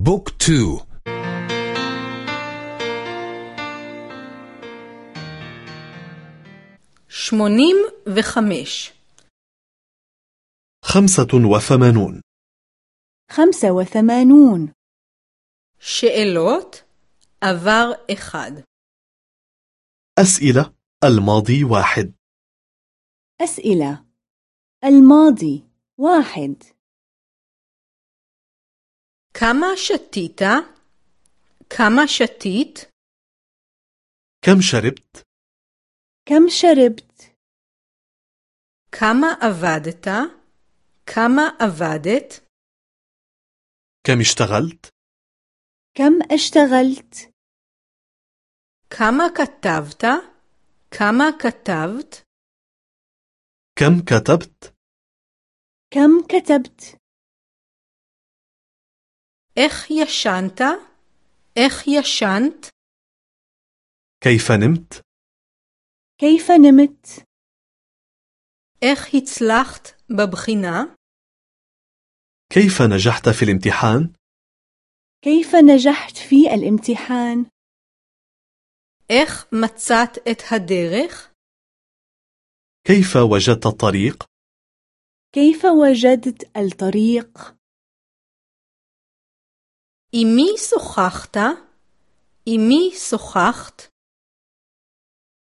بوك تو שמונים וחמש خمسة وثمانون خمسة وثمانون שאלות עבר אחד أسئلة الماضي واحد أسئلة الماضي واحد كما شتيت كما شتيت كم شربت؟ كم شربت؟ كما أفادت؟ كما أفادت؟ كم اشتغلت؟ كم اشتغلت؟ كما كتبت كما كتبت كم كتبت؟ كم كتبت؟ איך ישנת? איך ישנת? كيف نمت؟ كيف نمت؟ איך הצלחת בבחינה? كيف نجحت في الامتحان؟ كيف نجحت في الامتحان؟ איך מצאת את הדרך? كيف وجدت الطريق؟ كيف وجدت الطريق؟ עם מי שוחחת? עם מי שוחחת?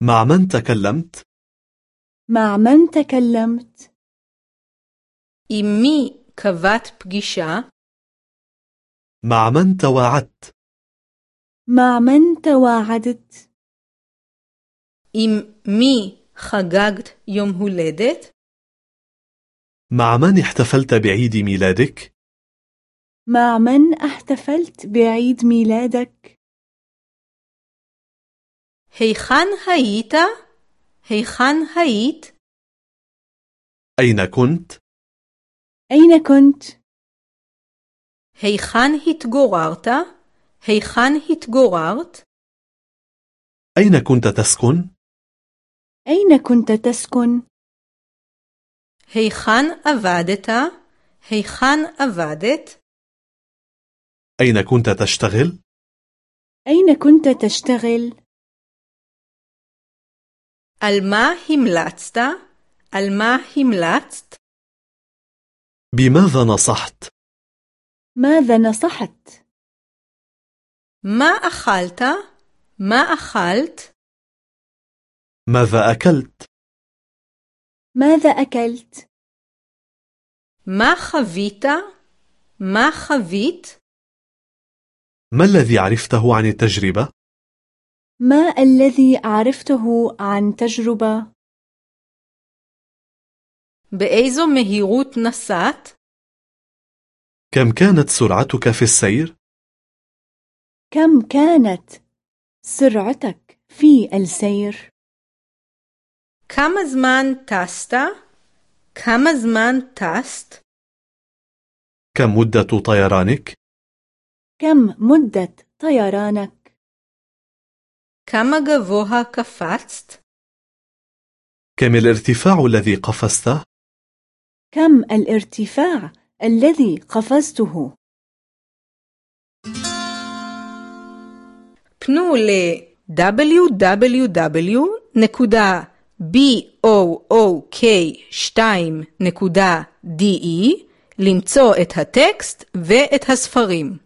مع من تكلمت؟ مع من تكلمت؟ עם מי קבעת פגישה? مع من تواعدت؟ مع من تواعدت؟ עם מי חגגת יום הולדת? مع من احتفلت بعيد ميلادك؟ مع من احتفلت بعيد ميلادك؟ هيخان هيت؟ هيخان هايت؟ أين كنت؟ أين كنت؟ هيخان هتجوررت؟ هيخان هتجوررت؟ أين كنت تسكن؟ أين كنت تسكن؟ هيخان أفادت؟ هيخان أفادت؟ أين كنت تشتغل؟ أين كنت تشتغل؟ על מה המלצת? על מה המלצת? بماذا نصحت؟ ماذا نصحت؟ מה אכלת? מה אכלת? ماذا أكلت؟ ماذا أكلت؟ מה חווית? מה חווית? ما الذي عرفته عن التجربة؟ ما الذي عرفته عن تجربة؟ بأيزو مهيغوت نسات؟ كم كانت سرعتك في السير؟ كم كانت سرعتك في السير؟ كم زمان تاستا؟ كم زمان تاست؟ كم مدة طيرانك؟ كم مدة طيرانك؟ כמה גבוה קפצת? كم الارتفاع الذي قفزته؟ كم الارتفاع الذي قفزته؟ פנו ל-www.book2.de למצוא את הטקסט ואת הספרים.